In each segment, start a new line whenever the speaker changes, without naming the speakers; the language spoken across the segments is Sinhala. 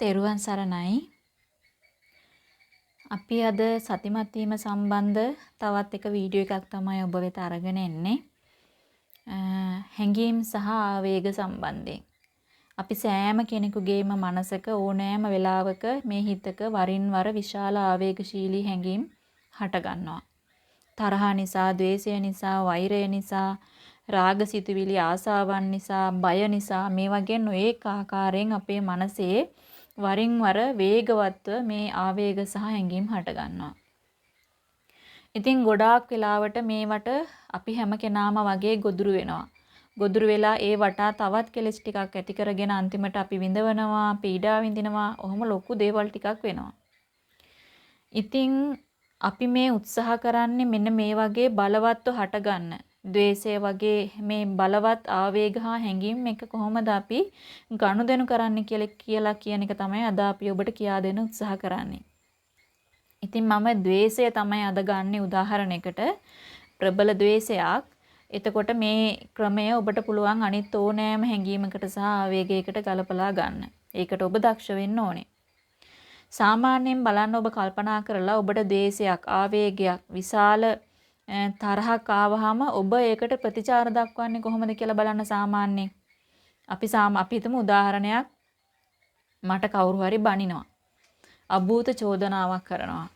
තෙරුවන් සරණයි. අපි අද සතිමත් වීම සම්බන්ධ තවත් එක වීඩියෝ එකක් තමයි ඔබ වෙත අරගෙන එන්නේ. හැඟීම් සහ ආවේග සම්බන්ධයෙන්. අපි සෑම කෙනෙකුගේම මනසක ඕනෑම වෙලාවක මේ හිතක වරින් වර විශාල ආවේගශීලී හැඟීම් හටගන්නවා. තරහ නිසා, ద్వේෂය නිසා, වෛරය නිසා, රාග සිතුවිලි ආසාවන් නිසා, බය නිසා මේ වගේ නොඑක ආකාරයෙන් අපේ මනසේ වරින් වර වේගවත්ව මේ ආවේග සහ හැඟීම් හට ගන්නවා. ඉතින් ගොඩාක් වෙලාවට මේවට අපි හැම කෙනාම වගේ ගොදුරු වෙනවා. ගොදුරු වෙලා ඒ වටා තවත් කෙලෙස් ටිකක් ඇති කරගෙන අන්තිමට අපි විඳවනවා, පීඩා විඳිනවා. ඔහොම ලොකු දේවල් ටිකක් වෙනවා. ඉතින් අපි මේ උත්සාහ කරන්නේ මෙන්න මේ වගේ බලවත්ව හටගන්න ද්වේෂය වගේ මේ බලවත් ආවේග හා හැඟීම් එක කොහොමද අපි ගනුදෙනු කරන්න කියලා කියන එක තමයි අද අපි ඔබට කියා දෙන්න උත්සාහ කරන්නේ. ඉතින් මම ද්වේෂය තමයි අද ගන්නෙ උදාහරණයකට ප්‍රබල ද්වේෂයක්. එතකොට මේ ක්‍රමය ඔබට පුළුවන් අනිත් ඕනෑම හැඟීමකට සහ ආවේගයකට ගලපලා ගන්න. ඒකට ඔබ දක්ෂ වෙන්න ඕනේ. සාමාන්‍යයෙන් බලන්න ඔබ කල්පනා කරලා ඔබට ද්වේෂයක් ආවේගයක් විශාල තරහක් ආවහම ඔබ ඒකට ප්‍රතිචාර දක්වන්නේ කොහොමද කියලා බලන්න සාමාන්‍යයෙන්. අපි සාම අපි හිතමු උදාහරණයක් මට කවුරු හරි බනිනවා. අභූත චෝදනාවක් කරනවා.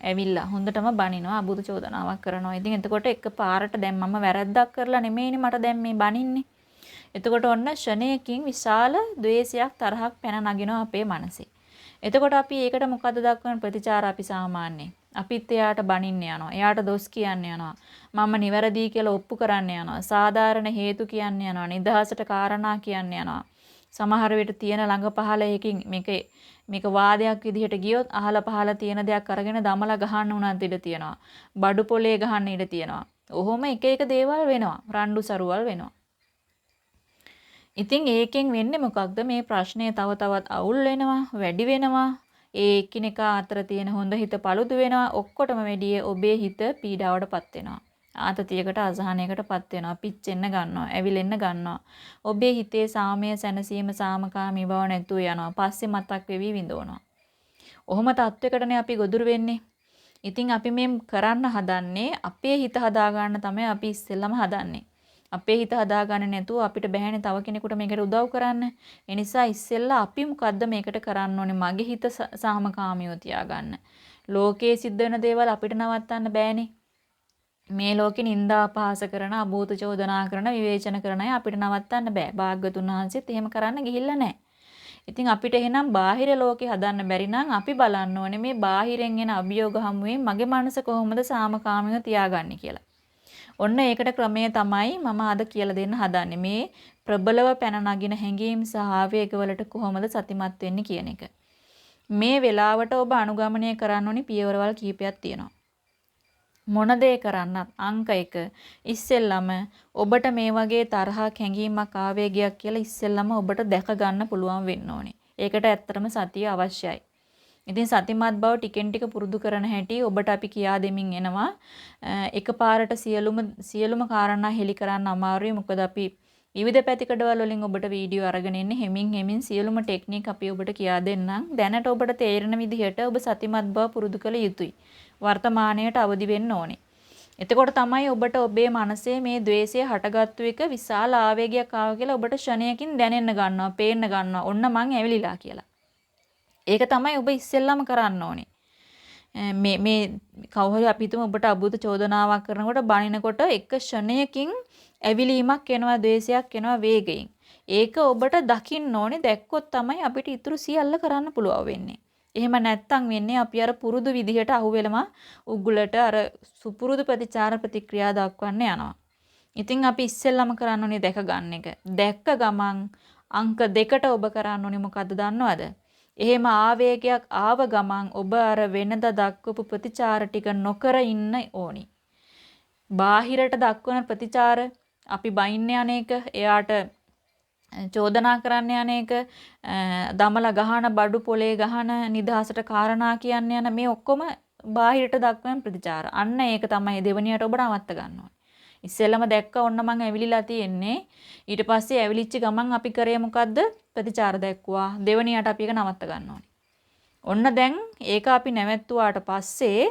ඇවිල්ලා හොඳටම බනිනවා අභූත චෝදනාවක් කරනවා. ඉතින් එතකොට එකපාරට දැන් මම වැරද්දක් කරලා නෙමෙයිනේ මට දැන් මේ බනින්නේ. එතකොට ඔන්න ෂණයකින් විශාල द्वේෂයක් තරහක් පැන නගිනවා අපේ මනසේ. එතකොට අපි ඒකට මොකද්ද දක්වන ප්‍රතිචාර අපි සාමාන්‍යයෙන් අපිත් එයාට බනින්න යනවා. එයාට දොස් කියන්න යනවා. මම නිවැරදි කියලා ඔප්පු කරන්න යනවා. සාධාරණ හේතු කියන්න යනවා. නිදහසට කාරණා කියන්න යනවා. සමහර විට තියෙන ළඟ පහල එකකින් මේක මේක වාදයක් විදිහට ගියොත් අහල පහල තියෙන දෙයක් අරගෙන දමලා ගහන්න උනත් ඉඩ තියෙනවා. බඩු පොලේ ගහන්න ඉඩ තියෙනවා. ඔහොම එක එක දේවල් වෙනවා. රණ්ඩු සරුවල් වෙනවා. ඉතින් ඒකෙන් වෙන්නේ මොකක්ද මේ ප්‍රශ්නය තව තවත් අවුල් වෙනවා, වැඩි වෙනවා. ඒ එකිනෙකා අතර තියෙන හොඳ හිත paludu වෙනවා ඔක්කොටම වැඩිය ඔබේ හිත පීඩාවටපත් වෙනවා ආතතියකට අසහනයකටපත් වෙනවා පිච්චෙන්න ගන්නවා ඇවිලෙන්න ගන්නවා ඔබේ හිතේ සාමය සැනසීම සාමකාමී බව නැතුව යනවා පස්සේ මතක් වෙවි විඳවනවා ඔහොම තත්වයකටනේ අපි ගොදුරු වෙන්නේ ඉතින් අපි මේ කරන්න හදන්නේ අපේ හිත හදාගන්න තමයි අපි ඉස්සෙල්ලම හදන්නේ අපේ හිත හදාගන්න නැතුව අපිට බෑනේ තව කෙනෙකුට මේකට උදව් කරන්න. ඒ නිසා ඉස්සෙල්ලා අපි මොකද්ද මේකට කරන්න ඕනේ? මගේ හිත සාමකාමීව තියාගන්න. ලෝකයේ සිද්ධ වෙන දේවල් අපිට නවත්තන්න බෑනේ. මේ ලෝකේ නිന്ദා අපහාස කරන, අභූත චෝදනා කරන, විවේචන කරන අය අපිට නවත්තන්න බෑ. භාග්‍යතුන් වහන්සේත් එහෙම කරන්න ගිහිල්ලා නැහැ. ඉතින් අපිට එහෙනම් බාහිර ලෝකේ හදන්න බැරි නම් අපි බලන්න ඕනේ මේ බාහිරෙන් එන අභියෝග හමුවේ මගේ මනස කොහොමද සාමකාමීව තියාගන්නේ කියලා. ඔන්න ඒකට ක්‍රමය තමයි මම අද කියලා දෙන්න හදන්නේ. මේ ප්‍රබලව පැන නගින හැඟීම් සහ ආවේගවලට කොහොමද සතිමත් වෙන්නේ කියන එක. මේ වෙලාවට ඔබ අනුගමනය කරන්න ඕනි පියවරවල් කිහිපයක් තියෙනවා. මොන දේ කරන්නත් අංක 1 ඉස්සෙල්ලම ඔබට මේ වගේ තරහක් හැඟීමක් ආවේගයක් කියලා ඉස්සෙල්ලම ඔබට දැක ගන්න පුළුවන් වෙන්න ඕනේ. ඒකට ඇත්තටම සතිය අවශ්‍යයි. ඉතින් සතිමත් බව ටිකෙන් ටික පුරුදු කරන හැටි ඔබට අපි කියා දෙමින් එනවා. එකපාරට සියලුම සියලුම කාරණා හෙලි කරන්න අමාරුයි. මොකද අපි විවිධ පැතිකඩවල වලින් ඔබට වීඩියෝ අරගෙන එන්නේ හෙමින් හෙමින් සියලුම ටෙක්නික් අපි ඔබට කියා දෙන්නම්. දැනට ඔබට තේරෙන විදිහට ඔබ සතිමත් බව පුරුදු කළ යුතුයි. වර්තමානයට අවදි වෙන්න ඕනේ. එතකොට තමයි ඔබට ඔබේ මනසේ මේ द्वේෂය හටගත්තු එක විශාල ආවේගයක් ආව කියලා ඔබට ෂණයකින් දැනෙන්න ගන්නවා, පේන්න ගන්නවා. ඔන්න මං ඇවිලිලා කියලා. ඒක තමයි ඔබ ඉස්සෙල්ලාම කරන්න ඕනේ. මේ මේ කවුරු අපි හිතමු ඔබට අබුත චෝදනාවක් කරනකොට බනිනකොට එක ෂණයකින් ඇවිලීමක් එනවා, ද්වේෂයක් එනවා වේගයෙන්. ඒක ඔබට දකින්න ඕනේ. දැක්කොත් තමයි අපිට ඊටු සියල්ල කරන්න පුළුවන් වෙන්නේ. එහෙම නැත්තම් වෙන්නේ අපි අර පුරුදු විදිහට අහුවෙලම උග්ගලට අර සුපුරුදු ප්‍රතිචාර ප්‍රතික්‍රියා දක්වන්න යනවා. ඉතින් අපි ඉස්සෙල්ලම කරන්න ඕනේ දැක ගන්න එක. දැක්ක ගමන් අංක දෙකට ඔබ කරන්න ඕනේ මොකද්ද දන්නවද? එහෙම ආවේගයක් ආව ගමන් ඔබ අර වෙනද දක්වපු ප්‍රතිචාර ටික නොකර ඉන්න ඕනි. බාහිරට දක්වන ප්‍රතිචාර අපි බයින්න යන එක එයාට චෝදනා කරන්න යන එක දමලා ගහන බඩු පොලේ ගහන නිදහසට කාරණා කියන්න යන මේ ඔක්කොම බාහිරට දක්වන ප්‍රතිචාර. අන්න ඒක තමයි දෙවණියට ඔබ නවත්ත ගන්න ඕනේ. ඉස්සෙල්ලම දැක්ක ඔන්න මං ඇවිලිලා තියෙන්නේ. ඊට පස්සේ ඇවිලිච්ච ගමන් අපි කරේ මොකද්ද? ප්‍රතිචාර දැක්කුවා. දෙවණියට අපි ඒක නවත්ත ගන්න ඕනේ. ඔන්න දැන් ඒක අපි නැවැත්තුවාට පස්සේ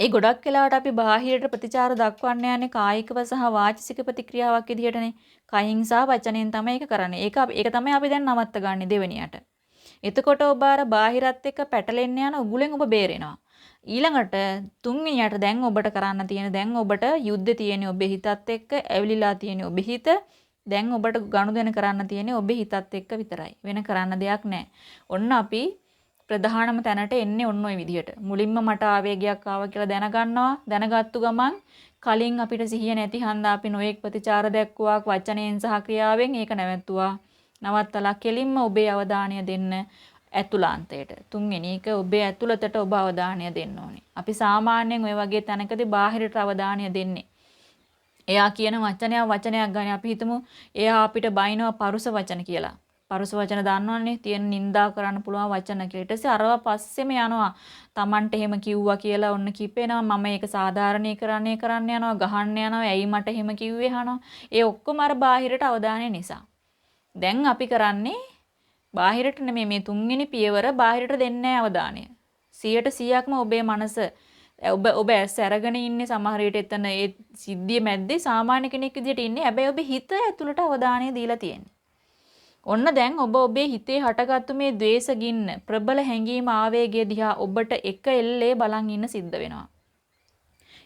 ඒ ගොඩක් වෙලාවට අපි බාහිරට ප්‍රතිචාර දක්වන්න යන්නේ කායිකව සහ වාචික ප්‍රතික්‍රියාවක් විදිහටනේ. කයින් සහ වචනෙන් තමයි ඒක කරන්නේ. ඒක ඒක තමයි අපි දැන් නවත්ත ගන්න දෙවෙනියට. එතකොට ඔබ අර බාහිරත් එක්ක පැටලෙන්න යන උගුලෙන් ඔබ බේරෙනවා. ඊළඟට තුන්වෙනියට දැන් ඔබට කරන්න තියෙන දැන් ඔබට යුද්ධ තියෙන්නේ ඔබේ හිතත් එක්ක ඇවිලිලා තියෙන්නේ ඔබේ හිත දැන් ඔබට ගනුදෙනු කරන්න තියෙන්නේ ඔබේ හිතත් එක්ක විතරයි වෙන කරන්න දෙයක් නැහැ ඔන්න අපි ප්‍රධානම තැනට එන්නේ ඔන්න ඔය විදිහට මුලින්ම මට ආවේගයක් ආවා කියලා දැනගන්නවා දැනගත්තු ගමන් කලින් අපිට සිහිය නැති හන්දා අපි නොඑක් ප්‍රතිචාර දැක්වුවා වචනයෙන් සහ ක්‍රියාවෙන් ඒක නැවැත්තුවා නවත්තලා කෙලින්ම ඔබේ අවධානය දෙන්න ඇතුළාන්තයට. තුන්වෙනි එක ඔබේ ඇතුළතට ඔබ අවධානය දෙන්න ඕනේ. අපි සාමාන්‍යයෙන් ওই වගේ තැනකදී බාහිරට අවධානය දෙන්නේ. එයා කියන වචනයක් වචනයක් ගන්න අපි හිතමු එයා අපිට බයිනවා පරුස වචන කියලා. පරුස වචන දන්නවනේ තියෙන නින්දා කරන්න පුළුවන් වචන කියලා. ඊට පස්සේ අරවා පස්සෙම යනවා. Tamanට එහෙම කිව්වා කියලා ඔන්න කිපෙනවා. මම ඒක සාධාරණීකරණය කරන්න යනවා, ගහන්න යනවා. ඇයි මට එහෙම කිව්වේ අහනවා. ඒ ඔක්කොම අර බාහිරට අවධානය නිසා. දැන් අපි කරන්නේ බාහිරට නෙමෙයි මේ තුන්වෙනි පියවර බාහිරට දෙන්නේ අවධානය. 100%ක්ම ඔබේ මනස ඔබ ඔබ ඇස් අරගෙන ඉන්නේ සමහර විට එතන ඒ සිද්ධිය මැද්දේ සාමාන්‍ය කෙනෙක් විදිහට ඉන්නේ. හැබැයි ඔබේ හිත ඇතුළට අවධානය දීලා තියෙන්නේ. ඔන්න දැන් ඔබ ඔබේ හිතේ හටගත්තු මේ द्वේස ගින්න ප්‍රබල හැඟීම් ආවේගය දිහා ඔබට එක එල්ලේ බලන් ඉන්න සිද්ධ වෙනවා.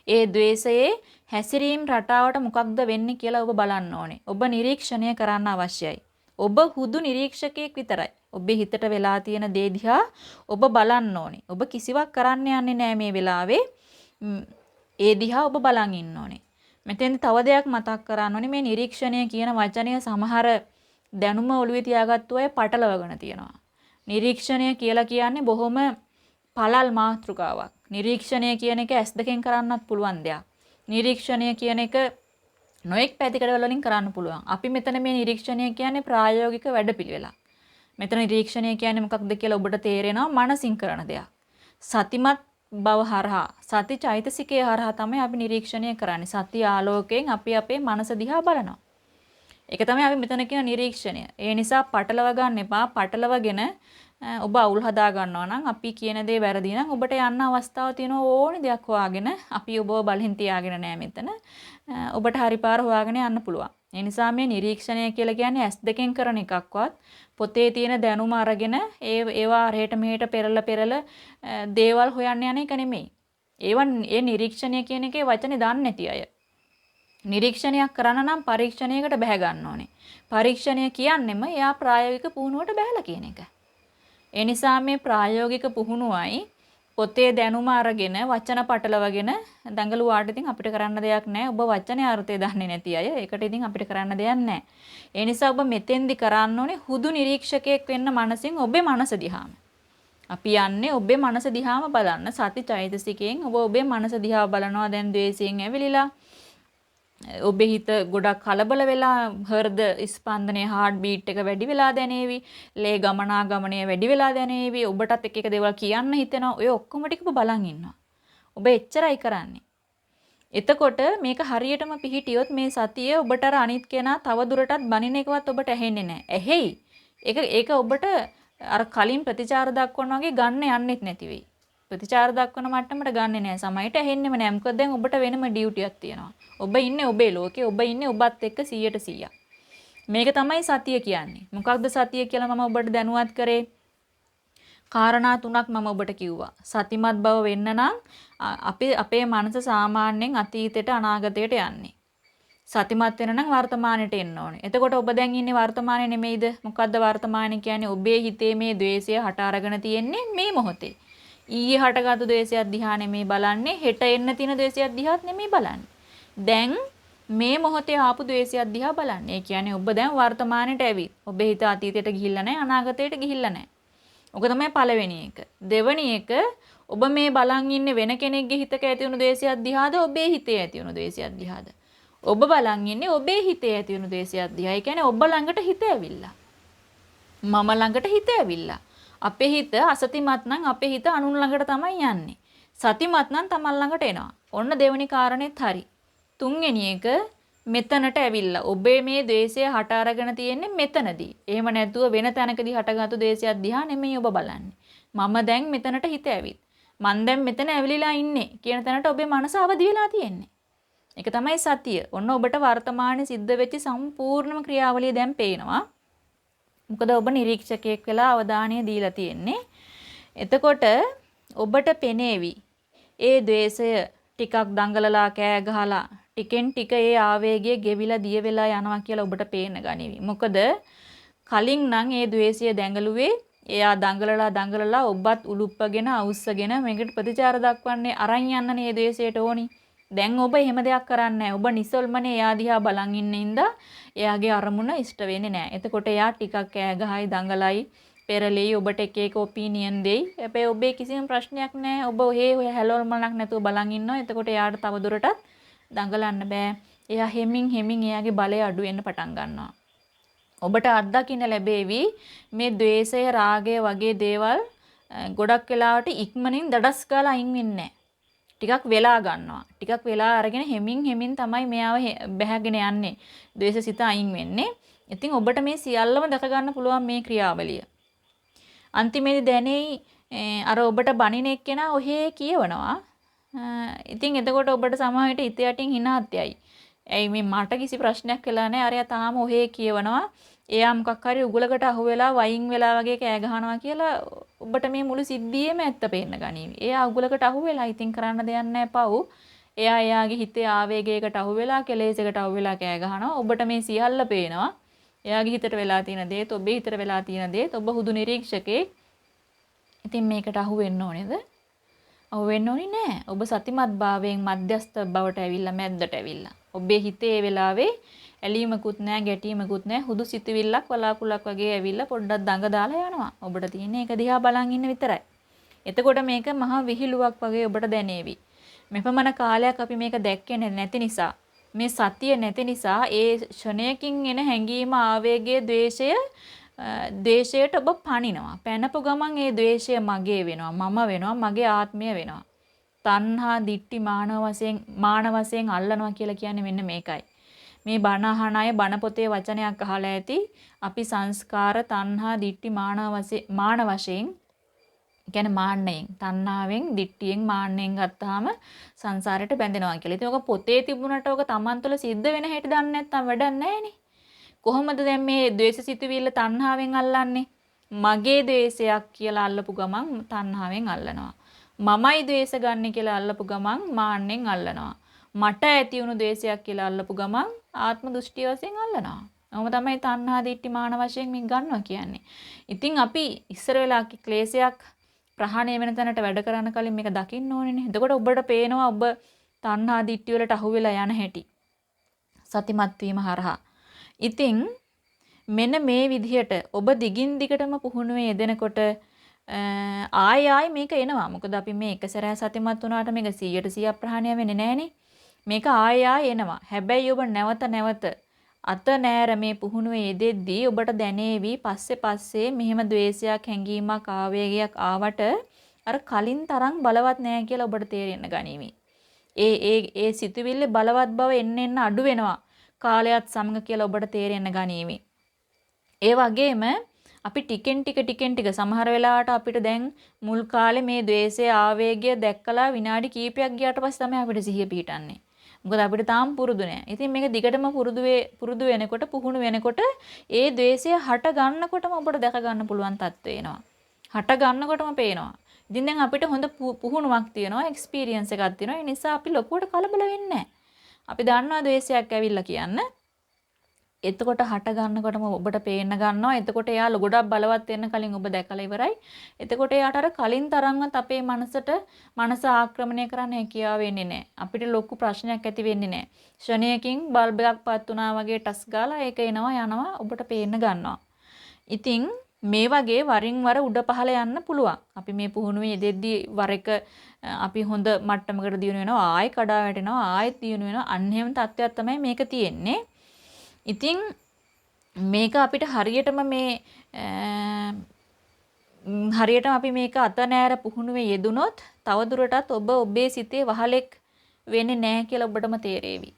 ඒ द्वේසයේ හැසිරීම් රටාවට මොකක්ද වෙන්නේ කියලා ඔබ බලන්න ඕනේ. ඔබ නිරීක්ෂණය කරන්න අවශ්‍යයි. ඔබ හුදු නිරීක්ෂකයෙක් විතරයි. ඔබේ හිතට වෙලා තියෙන දේ දිහා ඔබ බලන්න ඕනේ. ඔබ කිසිවක් කරන්න යන්නේ නැහැ මේ වෙලාවේ. ඒ දිහා ඔබ බලන් ඉන්න ඕනේ. මෙතෙන් තව දෙයක් මතක් කරන්න ඕනේ මේ නිරීක්ෂණය කියන වචනය සමහර දැනුම ඔළුවේ තියාගත්තු අය පටලවගෙන තියෙනවා. නිරීක්ෂණය කියලා කියන්නේ බොහොම පළල් මාතෘකාවක්. නිරීක්ෂණය කියන එක ඇස් දෙකෙන් කරන්නත් පුළුවන් දෙයක්. නිරීක්ෂණය කියන එක නොඑක් පැතිකඩ වලින් කරන්න පුළුවන්. අපි මෙතන මේ නිරීක්ෂණය කියන්නේ ප්‍රායෝගික වැඩපිළිවෙලක්. මෙතන නිරීක්ෂණය කියන්නේ මොකක්ද කියලා ඔබට තේරෙනවා මනසින් කරන දෙයක්. සතිමත් බව හරහා සති චෛතසිකය හරහා තමයි අපි නිරීක්ෂණය කරන්නේ. සති ආලෝකයෙන් අපි අපේ මනස දිහා බලනවා. ඒක තමයි අපි මෙතන කියන නිරීක්ෂණය. ඒ නිසා පටලව ගන්න එපා. පටලවගෙන ඔබ අවුල් හදා ගන්නවා නම් අපි කියන දේ වැරදි නම් ඔබට යන්න අවස්ථාව තියෙන ඕනි දෙයක් හොයාගෙන අපි ඔබව බලෙන් තියාගෙන නෑ මෙතන. ඔබට හරි පාර හොයාගෙන යන්න පුළුවන්. ඒ නිසා මේ නිරීක්ෂණය කියලා කියන්නේ ඇස් දෙකෙන් කරන එකක්වත් පොතේ තියෙන දැනුම අරගෙන ඒ ඒවා අරහෙට මෙහෙට පෙරල පෙරල දේවල් හොයන්න යන එක නෙමෙයි. ඒවන් ඒ නිරීක්ෂණය කියන එකේ වචනේ දන්නේ නැති අය. නිරීක්ෂණයක් කරන්න නම් පරීක්ෂණයකට බැහැ ගන්න ඕනේ. පරීක්ෂණය කියන්නෙම එයා ප්‍රායෝගික පුහුණුවට බැහැලා කියන එක. ඒ නිසා මේ ප්‍රායෝගික පුහුණුවයි පොතේ දැනුම අරගෙන වචන පටලවගෙන දඟලුවාට ඉතින් අපිට කරන්න දෙයක් නැහැ. ඔබ වචනේ අර්ථය දන්නේ නැති අය. ඒකට ඉතින් අපිට කරන්න දෙයක් නැහැ. ඒ නිසා ඔබ මෙතෙන්දි කරන්න ඕනේ හුදු නිරීක්ෂකයෙක් වෙන්න මනසින් ඔබේ මනස දිහාම. අපි යන්නේ ඔබේ මනස දිහාම බලන්න. සති චෛතසිකයෙන් ඔබ ඔබේ මනස දිහා බලනවා දැන් ද්වේෂයෙන් ඇවිලිලා. ඔබේ හිත ගොඩක් කලබල වෙලා හෘද ස්පන්දනය හાર્ට් බීට් එක වැඩි වෙලා දැනේවි. ලේ ගමනාගමනය වැඩි වෙලා දැනේවි. ඔබටත් එක එක දේවල් කියන්න හිතෙනවා. ඔය ඔක්කොම ටික ඔබ බලන් ඉන්නවා. ඔබ එච්චරයි කරන්නේ. එතකොට මේක හරියටම පිහිටියොත් මේ සතිය ඔබට අර අනිත් කෙනා තව දුරටත් බනින එකවත් ඔබට ඇහෙන්නේ නැහැ. ඇහෙයි. ඒක ඒක ඔබට අර කලින් ප්‍රතිචාර දක්වන වගේ ගන්න යන්නෙත් නැති වෙයි. ප්‍රතිචාර දක්වන මට්ටමට ගන්නෙ නෑ. සමහරට ඇහෙන්නෙම නෑ. මොකද දැන් ඔබට වෙනම ඩියුටියක් තියෙනවා. ඔබ ඉන්නේ ඔබේ ලෝකේ. ඔබ ඉන්නේ ඔබත් එක්ක 100%ක්. මේක තමයි සතිය කියන්නේ. මොකක්ද සතිය කියලා මම ඔබට දැනුවත් කරේ? කාරණා තුනක් මම ඔබට කිව්වා. සතිමත් බව වෙන්න නම් අපි අපේ මනස සාමාන්‍යයෙන් අතීතයට අනාගතයට යන්නේ. සතිමත් වෙන නම් වර්තමානයට එන්න ඕනේ. එතකොට ඔබ දැන් ඉන්නේ වර්තමානයේ නෙමෙයිද? මොකද්ද වර්තමානයේ කියන්නේ? ඔබේ හිතේ මේ द्वේෂය හට අරගෙන තියෙන්නේ මේ මොහොතේ. ඊයේ හටගත්තු ද්වේෂයක් දිහා නෙමෙයි බලන්නේ හෙට එන්න තියෙන ද්වේෂයක් දිහාත් නෙමෙයි බලන්නේ. දැන් මේ මොහොතේ ආපු ද්වේෂයක් දිහා බලන්නේ. ඒ කියන්නේ ඔබ දැන් වර්තමානයට ඇවිත්. ඔබේ හිත අතීතයට ගිහිල්ලා නැහැ අනාගතයට ගිහිල්ලා නැහැ. ඔක තමයි පළවෙනි එක. දෙවෙනි එක ඔබ මේ බලන් ඉන්නේ වෙන කෙනෙක්ගේ හිතක ඇති වුණු ද්වේෂයක් දිහාද ඔබේ හිතේ ඇති වුණු ද්වේෂයක් දිහාද? ඔබ බලන් ඉන්නේ ඔබේ හිතේ ඇති වුණු ද්වේෂයක් දිහා. ඒ කියන්නේ ඔබ ළඟට හිත ඇවිල්ලා. මම ළඟට හිත ඇවිල්ලා. අපේ හිත අසතිමත් නම් අපේ හිත අනුන් ළඟට තමයි යන්නේ. සතිමත් නම් තමන් ළඟට එනවා. ඔන්න දෙවෙනි කාරණෙත් හරි. තුන්වෙනි එක මෙතනට ඇවිල්ලා ඔබේ මේ ද්වේෂය හට අරගෙන තියෙන්නේ මෙතනදී. එහෙම නැතුව වෙන තැනකදී හටගත්තු ද්වේෂයක් දිහා නෙමෙයි ඔබ බලන්නේ. මම දැන් මෙතනට හිත ඇවිත්. මං දැන් මෙතන ඇවිලිලා ඉන්නේ කියන තැනට ඔබේ මනස අවදි වෙලා තියෙන්නේ. ඒක තමයි සතිය. ඔන්න ඔබට වර්තමානයේ සිද්ධ වෙච්ච සම්පූර්ණම ක්‍රියාවලිය දැන් පේනවා. මොකද ඔබ නිරීක්ෂකයෙක් වෙලා අවධානය දීලා තියෙන්නේ. එතකොට ඔබට පෙනේවි. ඒ द्वේෂය ටිකක් දඟලලා කෑ ගහලා ටිකෙන් ටික ඒ ආවේගය ගෙවිලා දිය වෙලා යනවා කියලා ඔබට පේන ගනිවි. මොකද කලින් නම් ඒ द्वේෂය දැඟලුවේ එයා දඟලලා දඟලලා ඔබත් උලුප්පගෙන අවුස්සගෙන මේකට ප්‍රතිචාර දක්වන්නේ අරන් යන්නනේ ඒ द्वේෂයට ඕනි. දැන් ඔබ එහෙම දෙයක් කරන්නේ ඔබ නිසල්මනේ එයා දිහා බලන් ඉන්න ඉඳා එයාගේ අරමුණ ඉෂ්ට වෙන්නේ නැහැ. එතකොට එයා ටිකක් ඈ ගහයි දඟලයි පෙරලෙයි ඔබට එක එක ඔපිනියන් දෙයි. හැබැයි ඔබේ කිසිම ප්‍රශ්නයක් නැහැ. ඔබ ඔහේ ඔය හැලෝල්මලක් නැතුව බලන් ඉන්නවා. එතකොට එයාට තවදුරටත් දඟලන්න බෑ. එයා හෙමින් හෙමින් එයාගේ බලය අඩු වෙන්න පටන් ගන්නවා. ඔබට අත්දකින්න ලැබේවි මේ द्वේෂය රාගය වගේ දේවල් ගොඩක් වෙලාවට ඉක්මනින් දඩස් ගාලා අයින් වෙන්නේ ටිකක් වෙලා ගන්නවා. ටිකක් වෙලා අරගෙන හෙමින් හෙමින් තමයි මෙයාව බැහැගෙන යන්නේ. ද්වේෂසිත අයින් වෙන්නේ. ඉතින් ඔබට මේ සියල්ලම දැක ගන්න පුළුවන් මේ ක්‍රියාවලිය. අන්තිමේදී දැනෙයි අර ඔබට බණින එක්කෙනා ඔහේ කියවනවා. ඉතින් එතකොට ඔබට සමහර විට ඉත යටින් hinaත් යයි. ඇයි මේ මට කිසි ප්‍රශ්නයක් වෙලා නැහැ. අරයා තාම ඔහේ කියවනවා. එයා මොකක් හරි උගලකට අහු වෙලා වයින් වෙලා වගේ කෑ ගහනවා කියලා ඔබට මේ මුළු සිද්ධියේම ඇත්ත පේන්න ගනීවි. එයා උගලකට අහු වෙලා ඉතින් කරන්න දෙයක් නැහැ පව්. එයා එයාගේ හිතේ ආවේගයකට අහු වෙලා කෙලෙසකට අහු වෙලා කෑ ගහනවා. ඔබට මේ සියල්ල පේනවා. එයාගේ හිතට වෙලා තියෙන දේත් ඔබේ හිතට වෙලා තියෙන දේත් ඔබ හුදු නිරීක්ෂකේ. ඉතින් මේකට අහු වෙන්න ඕනේද? අහු වෙන්න ඕනි නෑ. ඔබ සතිමත් භාවයෙන් මධ්‍යස්ත බවට ඇවිල්ලා මැද්දට ඇවිල්ලා. ඔබේ හිතේ ඒ වෙලාවේ ඇලීමකුත් නැහැ ගැටීමකුත් නැහැ හුදු සිතුවිල්ලක් වලාකුලක් වගේ ඇවිල්ලා පොඩ්ඩක් දඟ දාලා යනවා. ඔබට තියෙන්නේ ඒක දිහා බලන් ඉන්න විතරයි. එතකොට මේක මහා විහිළුවක් වගේ ඔබට දැනේවි. මෙපමණ කාලයක් අපි මේක දැක්කේ නැති නිසා මේ සතිය නැති නිසා ඒ ෂණයකින් එන හැඟීම ආවේගයේ द्वේෂය ද්වේෂයට ඔබ පනිනවා. පැනපු ගමන් ඒ ද්වේෂය මගේ වෙනවා. මම වෙනවා. මගේ ආත්මය වෙනවා. තණ්හා, දිට්ටි, මාන වශයෙන් මාන වශයෙන් අල්ලනවා කියලා කියන්නේ මෙන්න මේකයි. මේ බණ අහන අය බණ පොතේ වචනයක් අහලා ඇති. අපි සංස්කාර, තණ්හා, දිට්ටි, මාන වශයෙන් මාන වශයෙන් කියන්නේ මාන්නයෙන්, තණ්හාවෙන්, දිට්ටියෙන්, මාන්නයෙන් ගත්තාම සංසාරයට බැඳෙනවා කියලා. ඉතින් ඔක පොතේ තිබුණට ඔක Taman තුළ සිද්ධ වෙන හැටි දන්නේ නැත්නම් වැඩක් නැහැ කොහොමද දැන් මේ ද්වේෂ සිතුවිල්ල තණ්හාවෙන් අල්ලන්නේ? මගේ ද්වේෂයක් කියලා අල්ලපු ගමන් තණ්හාවෙන් අල්ලනවා. මමයි ද්වේෂ ගන්න කියලා අල්ලපු ගමන් මාන්නෙන් අල්ලනවා. මට ඇති වුණු ද්වේෂයක් කියලා අල්ලපු ගමන් ආත්ම දෘෂ්ටි වශයෙන් අල්ලනවා. ඔහොම තමයි තණ්හා දිට්ඨි මාන වශයෙන් මේක ගන්නවා කියන්නේ. ඉතින් අපි ඉස්සර වෙලා ක්ලේශයක් ප්‍රහාණය වෙන තැනට වැඩ කරන්න කලින් මේක දකින්න ඕනේනේ. එතකොට ඔබට පේනවා ඔබ තණ්හා දිට්ඨි වලට අහු වෙලා යන හැටි. සතිමත් වීම හරහා. ඉතින් මෙන්න මේ විදිහට ඔබ දිගින් දිගටම පුහුණුවේ යෙදෙනකොට ආය ආයි මේක එනවා. මොකද අපි මේ එක සැරෑ සතිමත් වුණාට මේක 100ට 100ක් ප්‍රහාණය වෙන්නේ නැහනේ. මේක ආයා එනවා. හැබැයි ඔබ නැවත නැවත අත නෑර මේ පුහුණුවේ යෙදෙද්දී ඔබට දැනේවි පස්සේ පස්සේ මෙහෙම द्वේෂයක් හැඟීමක් ආවේගයක් ආවට අර කලින් තරම් බලවත් නෑ කියලා ඔබට තේරෙන්න ගනිමි. ඒ ඒ ඒ සිතුවිල්ලේ බලවත් බව එන්න එන්න අඩු වෙනවා. කාලයත් සමග කියලා ඔබට තේරෙන්න ගනිමි. ඒ වගේම අපි ටිකෙන් ටික ටිකෙන් ටික සමහර වෙලාවට අපිට දැන් මුල් කාලේ මේ द्वේෂයේ ආවේගය දැක්කලා විනාඩි කීපයක් ගියාට පස්සේ තමයි අපිට සිහිය පිහිටන්නේ. මොකද අපිට තාම පුරුදු නෑ. ඉතින් මේක දිගටම පුරුදු පුරුදු වෙනකොට පුහුණු වෙනකොට ඒ द्वේෂය හට ගන්නකොටම අපට දැක ගන්න පුළුවන් තත්ත්වය එනවා. හට ගන්නකොටම පේනවා. ඉතින් දැන් අපිට හොඳ පුහුණුවක් තියෙනවා, එක්ස්පීරියන්ස් එකක් තියෙනවා. ඒ නිසා අපි ලොකුවට කලබල වෙන්නේ අපි දන්නවා द्वේෂයක් ඇවිල්ලා කියන්නේ. එතකොට හට ගන්නකොටම ඔබට පේන්න ගන්නවා. එතකොට එයා ගොඩක් බලවත් වෙන්න කලින් ඔබ දැකලා ඉවරයි. එතකොට එයාට අර කලින් තරම්වත් අපේ මනසට මනස ආක්‍රමණය කරන්න හැකියාව වෙන්නේ නැහැ. අපිට ලොකු ප්‍රශ්නයක් ඇති වෙන්නේ නැහැ. ෂණයකින් බල්බ් එකක් පත් වුණා වගේ ටස් ගාලා ඒක එනවා යනවා ඔබට පේන්න ගන්නවා. ඉතින් මේ වගේ වරින් වර උඩ පහළ යන්න පුළුවන්. අපි මේ පුහුණුවේ යෙදෙද්දී වර එක අපි හොඳ මට්ටමකට දියුණු වෙනවා ආයෙ කඩා වැටෙනවා ආයෙත් දියුණු වෙනවා අන්න එහෙම තත්ත්වයක් තමයි මේක තියෙන්නේ. ඉතින් මේක අපිට හරියටම මේ හරියටම අපි මේක අත නෑර පුහුණුවේ යෙදුනොත් තවදුරටත් ඔබ ඔබේ සිතේ වහලෙක් වෙන්නේ නැහැ කියලා ඔබටම තේරෙවි.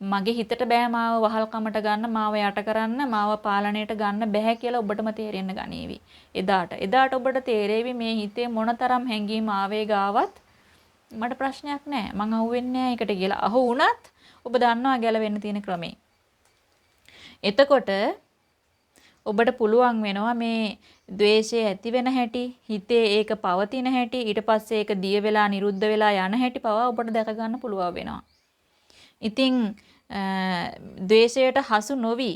මගේ හිතට බෑ මාව වහල්කමට ගන්න මාව යට කරන්න මාව පාලනයට ගන්න බෑ කියලා ඔබටම තේරෙන්න ගනීවි. එදාට එදාට ඔබට තේරෙවි මේ හිතේ මොනතරම් හැඟීම් ආවේග ආවත් මට ප්‍රශ්නයක් නෑ. මං අහුවෙන්නේ නෑ ඒකට කියලා. අහු වුණත් ඔබ දන්නවා ගැලවෙන්න තියෙන ක්‍රමේ. එතකොට ඔබට පුළුවන් වෙනවා මේ द्वේෂය ඇති වෙන හැටි, හිතේ ඒක පවතින හැටි, ඊට පස්සේ ඒක දිය වෙලා නිරුද්ධ වෙලා යන හැටි පවා ඔබට දැක ගන්න පුළුවන් වෙනවා. ඉතින් ද්වේෂයට හසු නොවි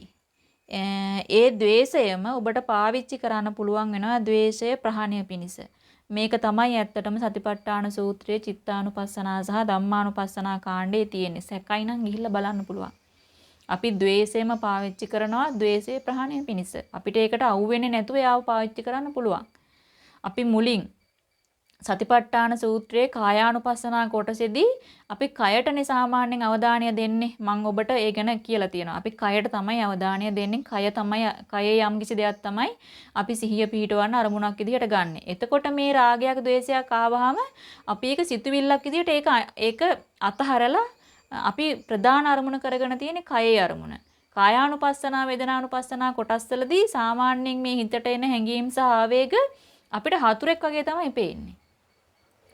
ඒ ද්වේෂයම ඔබට පාවිච්චි කරන්න පුළුවන් වෙනවා ද්වේෂය ප්‍රහාණය පිණිස. මේක තමයි ඇත්තටම සතිපට්ඨාන සූත්‍රයේ චිත්තානුපස්සනා සහ ධම්මානුපස්සනා කාණ්ඩේ තියෙන්නේ. සැකයි නම් ගිහිල්ලා බලන්න පුළුවන්. අපි द्वේෂයම පාවිච්චි කරනවා द्वේෂේ ප්‍රහාණය පිණිස. අපිට ඒකට අවු වෙන්නේ නැතුව යාව පාවිච්චි කරන්න පුළුවන්. අපි මුලින් සතිපට්ඨාන සූත්‍රයේ කායානුපස්සනා කොටසේදී අපි කයටනේ සාමාන්‍යයෙන් අවධානය දෙන්නේ. මම ඔබට ඒ ගැන කියලා තියෙනවා. අපි කයට තමයි අවධානය දෙන්නේ. කය තමයි කයේ යම්කිසි දෙයක් තමයි අපි සිහිය පිහිටවන්න අරමුණක් විදිහට ගන්න. එතකොට මේ රාගයක්, ద్వේෂයක් ආවහම අපි ඒක සිතුවිල්ලක් විදිහට ඒක ඒක අතහරලා අපි ප්‍රධාන අරමුණ කරගෙන තියෙන්නේ කයේ අරමුණ. කායානුපස්සනා වේදනානුපස්සනා කොටස්වලදී සාමාන්‍යයෙන් මේ හිතට එන හැඟීම් සහ ආවේග අපිට හතුරෙක් වගේ තමයි පේන්නේ.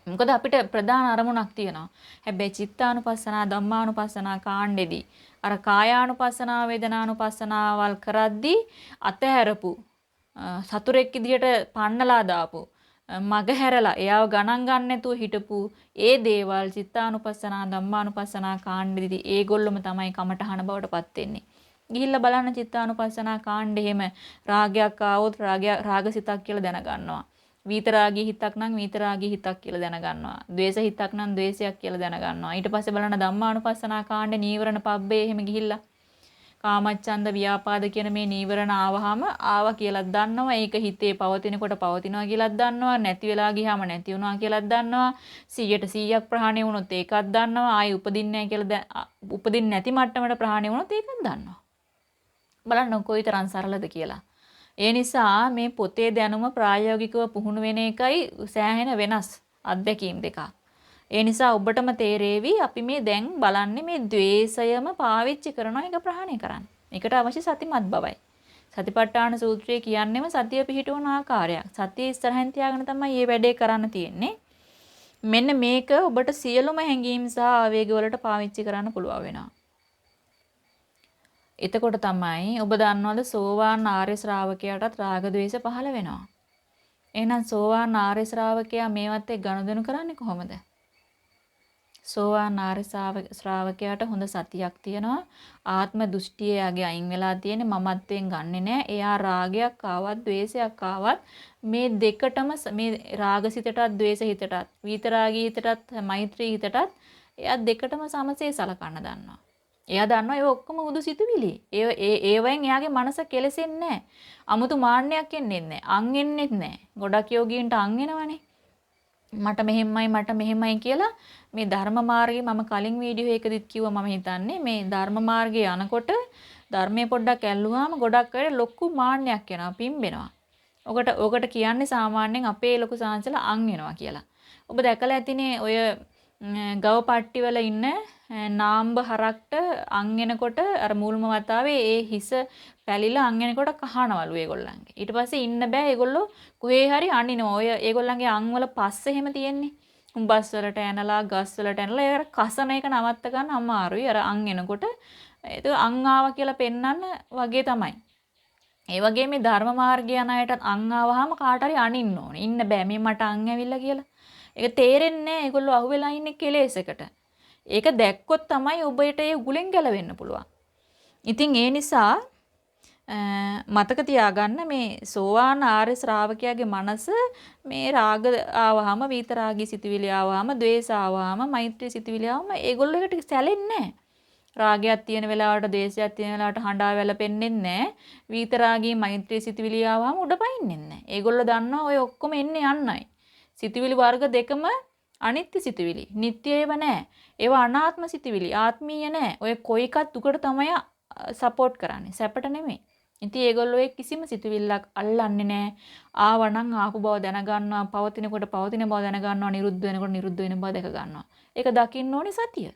මොකද අපිට ප්‍රධාන අරමුණක් තියෙනවා. හැබැයි චිත්තානුපස්සනා ධම්මානුපස්සනා කාණ්ඩෙදී අර කායානුපස්සනා වේදනානුපස්සනාවල් කරද්දී අතහැරපු සතුරෙක් විදියට පන්නලා දාපු මග හැරලා එයාව ගණන් ගන්න නැතුව හිටපු ඒ දේවල් චිත්තානුපස්සනා ධම්මානුපස්සනා කාණ්ඩෙදී ඒගොල්ලොම තමයි කමටහන බවට පත් වෙන්නේ. ගිහිල්ලා බලන්න චිත්තානුපස්සනා කාණ්ඩේ එහෙම රාගයක් ආවොත් රාගය රාගසිතක් කියලා දැනගන්නවා. විතරාගී හිතක් නම් විතරාගී හිතක් කියලා දැනගන්නවා. ද්වේෂ හිතක් නම් ද්වේෂයක් කියලා දැනගන්නවා. ඊට පස්සේ බලන්න ධම්මානුපස්සනා කාණ්ඩේ නීවරණ පබ්බේ එහෙම ගිහිල්ලා කාමච්ඡන්ද ව්‍යාපාද කියන මේ නීවරණ ආවහම ආවා කියලා දන්නවා. ඒක හිතේ පවතිනකොට පවතිනවා කියලා දන්නවා. නැති වෙලා ගියාම නැති වුණා කියලා දන්නවා. 100ට 100ක් ප්‍රහාණය වුණොත් ඒකත් දන්නවා. ආයි උපදින්නේ නැහැ කියලා උපදින්නේ නැති මට්ටමට ප්‍රහාණය වුණොත් ඒකත් දන්නවා. බලන්න කොයිතරම් සරලද කියලා. ඒ නිසා මේ පොතේ දැනුම ප්‍රායෝගිකව පුහුණු වෙන එකයි සෑහෙන වෙනස් අත්දැකීම් දෙකක්. ඒ නිසා ඔබටම තේරේවි අපි මේ දැන් බලන්නේ මේ द्वේෂයම පාවිච්චි කරනවා ඒක ප්‍රහාණය කරන්න. ඒකට අවශ්‍ය සතිමත් බවයි. සතිපට්ඨාන සූත්‍රය කියන්නේම සතිය පිහිටවන ආකාරයක්. සතිය ඉස්සරහින් තියාගෙන තමයි මේ වැඩේ කරන්න තියෙන්නේ. මෙන්න මේක ඔබට සියලුම හැඟීම් සහ ආවේග වලට පාවිච්චි කරන්න පුළුවන් වෙනවා. එතකොට තමයි ඔබ දන්නවද සෝවාන් ආර්ය ශ්‍රාවකයාටත් රාග ద్వේෂ පහළ වෙනවා. එහෙනම් සෝවාන් ආර්ය ශ්‍රාවකයා මේවත් එක්ක ගනුදෙනු කරන්නේ කොහොමද? සෝවාන් ආර්ය ශ්‍රාවකයාට හොඳ සතියක් තියෙනවා. ආත්ම දෘෂ්ටිය යාගේ අයින් වෙලා තියෙන මමත්වෙන් ගන්නෙ නෑ. එයා රාගයක් ආවත්, ద్వේෂයක් ආවත් මේ දෙකටම මේ රාගසිතටත්, ద్వේෂහිතටත්, විතරාගී හිතටත්, මෛත්‍රී හිතටත් එයා දෙකටම සමසේ සලකන්න දන්නවා. එයා දන්නවා ඒ ඔක්කොම උදු සිතුවිලි. ඒ ඒ ඒවෙන් එයාගේ මනස කෙලෙසෙන්නේ නැහැ. අමුතු මාන්නයක් එන්නේ නැහැ. අං එන්නේත් නැහැ. ගොඩක් යෝගීන්ට අං එනවනේ. මට මෙහෙමයි මට මෙහෙමයි කියලා මේ ධර්ම මාර්ගයේ මම කලින් වීඩියෝ එකදිත් කිව්වා මම හිතන්නේ මේ ධර්ම මාර්ගයේ යනකොට ධර්මයේ පොඩ්ඩක් ඇල්ලුවාම ගොඩක් අය ලොකු මාන්නයක් එනවා පිම්බෙනවා. ඔකට ඔකට කියන්නේ සාමාන්‍යයෙන් අපේ ලොකු සාංශලා අං එනවා කියලා. ඔබ දැකලා ඇතිනේ ඔය ගව පට්ටිවල ඉන්න නාම්බ හරක්ට අං එනකොට අර මුල්ම වතාවේ ඒ හිස පැලිලා අං එනකොට කහනවලු ඒගොල්ලන්ගේ. ඊට පස්සේ ඉන්න බෑ ඒගොල්ලෝ කොහේ හරි අනිනවා. ඔය ඒගොල්ලන්ගේ අං වල පස්ස එහෙම තියෙන්නේ. උඹස් වලට ඇනලා ගස් වලට ඇනලා ඒ කසන එක නවත්ත ගන්න අමාරුයි. අර අං එනකොට ඒක අං ආවා කියලා පෙන්වන්න වගේ තමයි. ඒ වගේ මේ ධර්ම මාර්ගය යන අයට අං ආවහම කාට හරි අනින්න ඕනේ. ඉන්න බෑ මේ මට අං ඇවිල්ලා කියලා. ඒක තේරෙන්නේ නැහැ. ඒගොල්ලෝ අහුවෙලා ඉන්නේ කෙලෙසකට. ඒක දැක්කොත් තමයි ඔබට ඒ උගුලෙන් ගැලවෙන්න පුළුවන්. ඉතින් ඒ නිසා මතක තියාගන්න මේ සෝවාන් ආර්ය ශ්‍රාවකයාගේ මනස මේ රාග ආවහම විතරාගී සිතුවිලි ආවහම ද්වේෂ ආවහම මෛත්‍රී සිතුවිලි ආවම ඒගොල්ලෝ එකට සැලෙන්නේ රාගයක් තියෙන වෙලාවට ද්වේෂයක් තියෙන වෙලාවට හඬා වැළපෙන්නේ නැහැ. විතරාගී මෛත්‍රී සිතුවිලි ආවහම උඩ පයින්නේ නැහැ. ඒගොල්ලෝ දන්නවා ඔය ඔක්කොම එන්නේ යන්නයි. සිතුවිලි වර්ග දෙකම අනිත්‍ය සිතුවිලි. නිට්ටය ඒව නැහැ. ඒවා අනාත්ම සිතුවිලි. ආත්මීය නැහැ. ඔය කොයි එකත් උකට තමයි සපෝට් කරන්නේ. සැපට නෙමෙයි. ඉතින් ඒගොල්ලෝ ඒ කිසිම සිතුවිල්ලක් අල්ලන්නේ නැහැ. ආවනම් ආපු බව දැනගන්නවා, පවතිනකොට පවතින බව දැනගන්නවා, නිරුද්ධ වෙනකොට නිරුද්ධ වෙන බව දැක ගන්නවා. ඒක දකින්න ඕනේ සතිය.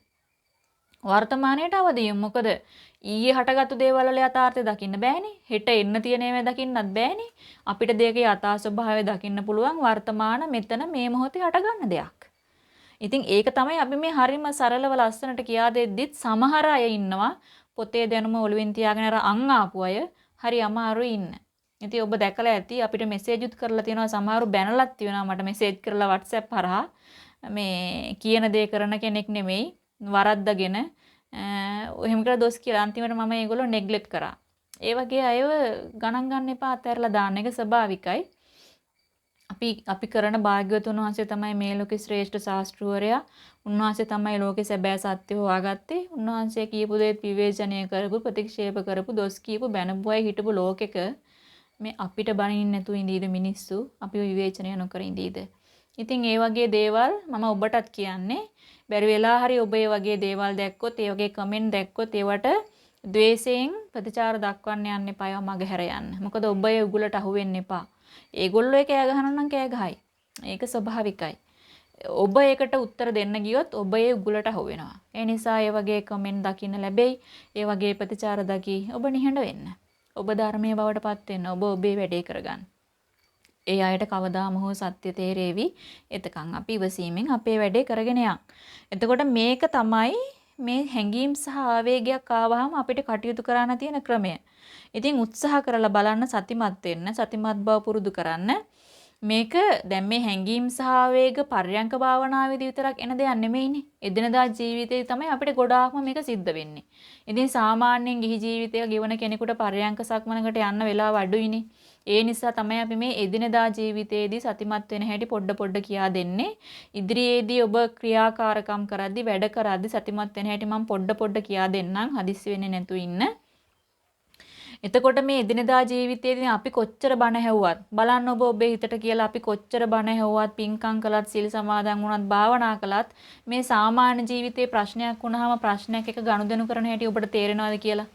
වර්තමානයට අවදි මොකද ඊයේ හටගත්තු දේවල් වල යථාර්ථය දකින්න බෑනේ. හෙට එන්න තියෙන ඒවා දකින්නත් බෑනේ. අපිට දෙයක යථා ස්වභාවය දකින්න පුළුවන් වර්තමාන මෙතන මේ මොහොතේ හටගන්න දෙයක්. ඉතින් ඒක තමයි අපි මේ හරිම සරලව ලස්සනට කියා දෙද්දිත් සමහර අය ඉන්නවා පොතේ දැනුම ඔළුවෙන් තියාගෙන අර අං ආපු අය හරි අමාරුයි ඉන්න. ඉතින් ඔබ දැකලා ඇති අපිට මෙසේජ් උත් කරලා තියෙනවා සමහරු බැනලත් තියෙනවා මට මෙසේජ් කරලා WhatsApp හරහා මේ කියන දේ කරන කෙනෙක් නෙමෙයි වරද්දගෙන එහෙම කියලා දොස් කියලා අන්තිමට මම ඒගොල්ලෝ නෙග්ලෙක්ට් කරා. ඒ වගේ අයව ගණන් ගන්න එපා අතහැරලා දාන්න එක ස්වභාවිකයි. අපි අපි කරන භාග්‍යවතුන් වහන්සේ තමයි මේ ලෝකේ ශ්‍රේෂ්ඨ ශාස්ත්‍රවරයා. උන්වහන්සේ තමයි ලෝකේ සැබෑ සත්‍ය හොයාගත්තේ. උන්වහන්සේ කියපු දේ විවේචනය කරපු ප්‍රතික්ෂේප කරපු දොස් කියපු බැනපු අය හිටපු ලෝකෙක මේ අපිට බනින්න නැතුව ඉඳීද මිනිස්සු අපිව විවේචනය නොකර ඉඳීද ඉතින් ඒ වගේ දේවල් මම ඔබටත් කියන්නේ බැරි වෙලා හරි ඔබ ඒ වගේ දේවල් දැක්කොත් ඒ වගේ කමෙන්ට් දැක්කොත් ඒවට ද්වේෂයෙන් ප්‍රතිචාර දක්වන්න යන්න එපා ඒවා මගහැර යන්න. මොකද ඔබ ඒ උගලට අහු වෙන්න එපා. ඒගොල්ලෝ ඒ කෑ ගහනවා නම් කෑ ගහයි. ඒක ස්වභාවිකයි. ඔබ ඒකට උත්තර දෙන්න ගියොත් ඔබ ඒ උගලට අහු වෙනවා. ඒ නිසා ඒ වගේ කමෙන්ට් දකින්න ලැබෙයි. ඒ වගේ ප්‍රතිචාර දකි ඔබ නිහඬ වෙන්න. ඔබ ධර්මයේ බවට පත් වෙන්න. ඔබ ඔබේ වැඩේ කරගන්න. ඒ අයට කවදාම හෝ සත්‍ය තේරෙවි. එතකන් අපි ඉවසීමෙන් අපේ වැඩේ කරගෙන යන්න. එතකොට මේක තමයි මේ හැඟීම් සහ ආවේගයක් ආවහම අපිට කටයුතු කරන්න තියෙන ක්‍රමය. ඉතින් උත්සාහ කරලා බලන්න සතිමත් වෙන්න, සතිමත් බව පුරුදු කරන්න. මේක දැන් මේ හැඟීම් සහ ආවේග පර්යංක භාවනාවේදී විතරක් එන දෙයක් නෙමෙයිනේ. එදිනදා ජීවිතේ තමයි අපිට ගොඩාක්ම මේක සිද්ධ වෙන්නේ. ඉතින් සාමාන්‍යයෙන් ගිහි ජීවිතයක ගෙවන කෙනෙකුට පර්යංක සක්මනකට යන්න වෙලාව අඩුයිනේ. ඒ නිසා තමයි අපි මේ එදිනදා ජීවිතයේදී සතිමත් වෙන හැටි පොඩ පොඩ කියා දෙන්නේ. ඉදිරියේදී ඔබ ක්‍රියාකාරකම් කරද්දී වැඩ කරද්දී සතිමත් වෙන හැටි මම පොඩ පොඩ කියා දෙන්නම්. හදිස්සි වෙන්නේ නැතු ඉන්න. එතකොට මේ එදිනදා ජීවිතයේදී අපි කොච්චර බණ හැව්වත් බලන්න ඔබ ඔබේ හිතට කියලා අපි කොච්චර බණ හැව්වත් පින්කම් කළත් සිල් සමාදන් වුණත් භාවනා කළත් මේ සාමාන්‍ය ජීවිතේ ප්‍රශ්නයක් වුණාම ප්‍රශ්නයක් එක ගනුදෙනු කරන හැටි ඔබට තේරෙනවද කියලා?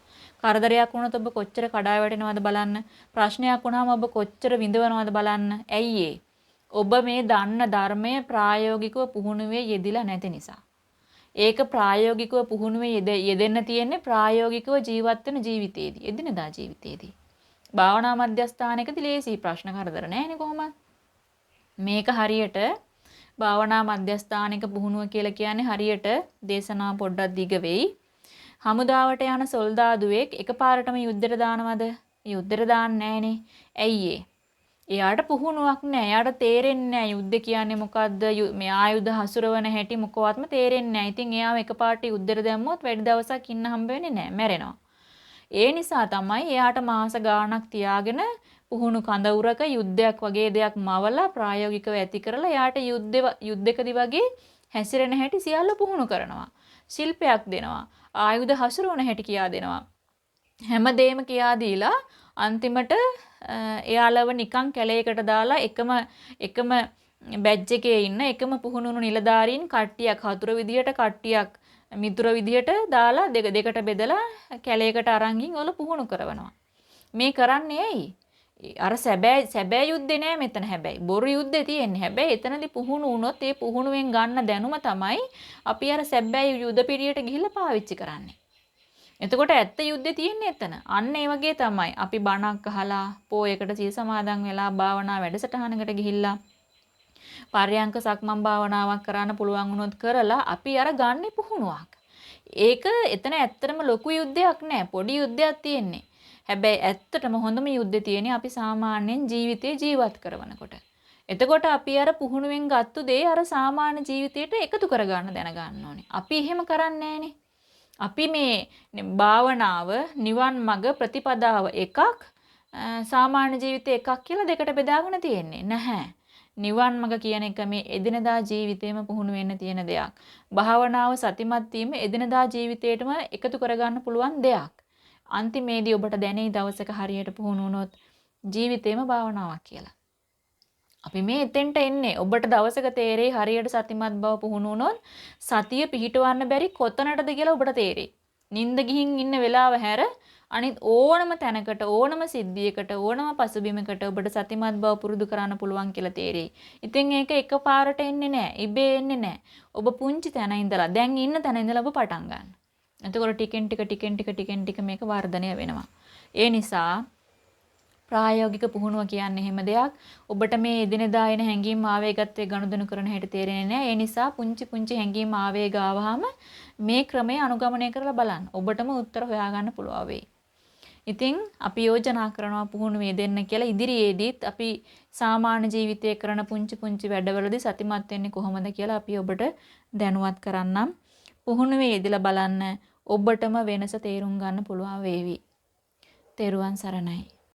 කරදරයක් වුණොත් ඔබ කොච්චර කඩා වැටෙනවද බලන්න. ප්‍රශ්නයක් වුණාම ඔබ කොච්චර විඳවනවද බලන්න. ඇයි ඔබ මේ දන්න ධර්මය ප්‍රායෝගිකව පුහුණුවේ යෙදිලා නැති නිසා. ඒක ප්‍රායෝගිකව පුහුණුවේ යෙදෙන්න තියෙන්නේ ප්‍රායෝගිකව ජීවත් වෙන ජීවිතේදී එදිනදා ජීවිතේදී. භාවනා මධ්‍යස්ථානයකදී ලේසි ප්‍රශ්න කරදර නැහැනේ කොහොමද? මේක හරියට භාවනා මධ්‍යස්ථානික පුහුණුව කියලා කියන්නේ හරියට දේශනා පොඩ්ඩක් දිග වෙයි. හමුදාවට යන සොල්දාදුවෙක් එකපාරටම යුද්ධයට දානවද? යුද්ධයට දාන්නේ නැහනේ. ඇයි එයාට පුහුණුවක් නැහැ. එයාට තේරෙන්නේ නැහැ යුද්ධ කියන්නේ මොකද්ද? මේ ආයුධ හසුරවන හැටි මොකවත්ම තේරෙන්නේ නැහැ. ඉතින් එයාව එකපාරට යුද්ධෙට දැම්මොත් වැඩි දවසක් ඉන්න හම්බ වෙන්නේ නැහැ. මැරෙනවා. ඒ නිසා තමයි එයාට මාස ගාණක් තියාගෙන පුහුණු කඳවුරක යුද්ධයක් වගේ දෙයක් මවලා ප්‍රායෝගිකව ඇති කරලා එයාට යුද්ධ යුද්ධකදී වගේ හැසිරෙන හැටි සියල්ල පුහුණු කරනවා. ශිල්පයක් දෙනවා. ආයුධ හසුරවන හැටි කියා දෙනවා. හැමදේම කියා දීලා අන්තිමට එයාලව නිකන් කැලේකට දාලා එකම එකම බැජ් එකේ ඉන්න එකම පුහුණුණු නිලධාරීන් කට්ටියක් හතුර විදියට කට්ටියක් මිතුර විදියට දාලා දෙක දෙකට බෙදලා කැලේකට අරන් ගින් ඔල පුහුණු කරනවා. මේ කරන්නේ ඇයි? අර සැබෑ සැබෑ යුද්ධේ නෑ මෙතන හැබැයි. බොරු යුද්ධේ තියෙන්නේ. හැබැයි එතනදී පුහුණු වුණොත් ඒ පුහුණුවෙන් ගන්න දැනුම තමයි අපි අර සැබෑ යුද පිරියට ගිහිල්ලා පාවිච්චි කරන්නේ. එතකොට ඇත්ත යුද්ධේ තියෙන්නේ එතන. අන්න ඒ වගේ තමයි. අපි බණක් අහලා, පෝයකට සීල් සමාදන් වෙලා, භාවනා වැඩසටහනකට ගිහිල්ලා පර්යංක සක්මන් භාවනාවක් කරන්න පුළුවන් වුණොත් කරලා අපි අර ගන්න පුහුණුවක්. ඒක එතන ඇත්තටම ලොකු යුද්ධයක් නෑ. පොඩි යුද්ධයක් තියෙන්නේ. හැබැයි ඇත්තටම හොඳම යුද්ධේ තියෙන්නේ අපි සාමාන්‍යයෙන් ජීවිතේ ජීවත් කරනකොට. එතකොට අපි අර පුහුණුවෙන් ගත්තු දේ අර සාමාන්‍ය ජීවිතයට එකතු කරගන්න දැනගන්න ඕනේ. අපි එහෙම කරන්නේ නෑනේ. අපි මේ භාවනාව නිවන් මඟ ප්‍රතිපදාව එකක් සාමාන්‍ය ජීවිතේ එකක් කියලා දෙකට බෙදාගෙන තියෙන්නේ නැහැ. නිවන් මඟ කියන එක මේ එදිනදා ජීවිතේම පුහුණු වෙන්න තියෙන දෙයක්. භාවනාව සතිමත් වීම එදිනදා ජීවිතේටම එකතු කරගන්න පුළුවන් දෙයක්. අන්තිමේදී ඔබට දැනෙයි දවසක හරියට පුහුණු වුණොත් ජීවිතේම භාවනාවක් කියලා. අපි මේ එතෙන්ට එන්නේ. ඔබට දවසක තේරෙයි හරියට සතිමත් බව පුහුණු වුණොත් සතිය පිහිටවන්න බැරි කොතනටද කියලා ඔබට තේරෙයි. නිින්ද ගිහින් ඉන්න වෙලාව හැර අනිත් ඕනම තැනකට ඕනම සිද්ධියකට ඕනම පසුබිමකට ඔබට සතිමත් බව පුරුදු කරන්න පුළුවන් කියලා තේරෙයි. ඉතින් ඒක එකපාරට එන්නේ නැහැ. ඉබේ එන්නේ නැහැ. ඔබ පුංචි තැන ඉඳලා දැන් ඉන්න තැන ඉඳලා ඔබ පටන් ගන්න. එතකොට ටිකෙන් ටික ටිකෙන් ටික ටිකෙන් ටික මේක වර්ධනය වෙනවා. ඒ නිසා ප්‍රායෝගික පුහුණුව කියන්නේ එහෙම දෙයක්. ඔබට මේ එදිනෙදා එන හැඟීම් ආවේගත් වේ ගනුදෙනු කරන හැටි තේරෙන්නේ නැහැ. ඒ නිසා පුංචි පුංචි හැඟීම් ආවේග ආවහම මේ ක්‍රමය අනුගමනය කරලා බලන්න. ඔබටම උත්තර හොයාගන්න පුළුවන් වෙයි. ඉතින් අපි යෝජනා කරනවා පුහුණුවේ දෙන්න කියලා ඉදිරියේදීත් අපි සාමාන්‍ය ජීවිතයේ කරන පුංචි පුංචි වැඩවලදී සතිමත් වෙන්නේ කොහොමද කියලා අපි ඔබට දැනුවත් කරන්නම්. පුහුණුවේ යෙදලා බලන්න ඔබටම වෙනස තේරුම් ගන්න පුළුවන් වේවි. තෙරුවන් සරණයි.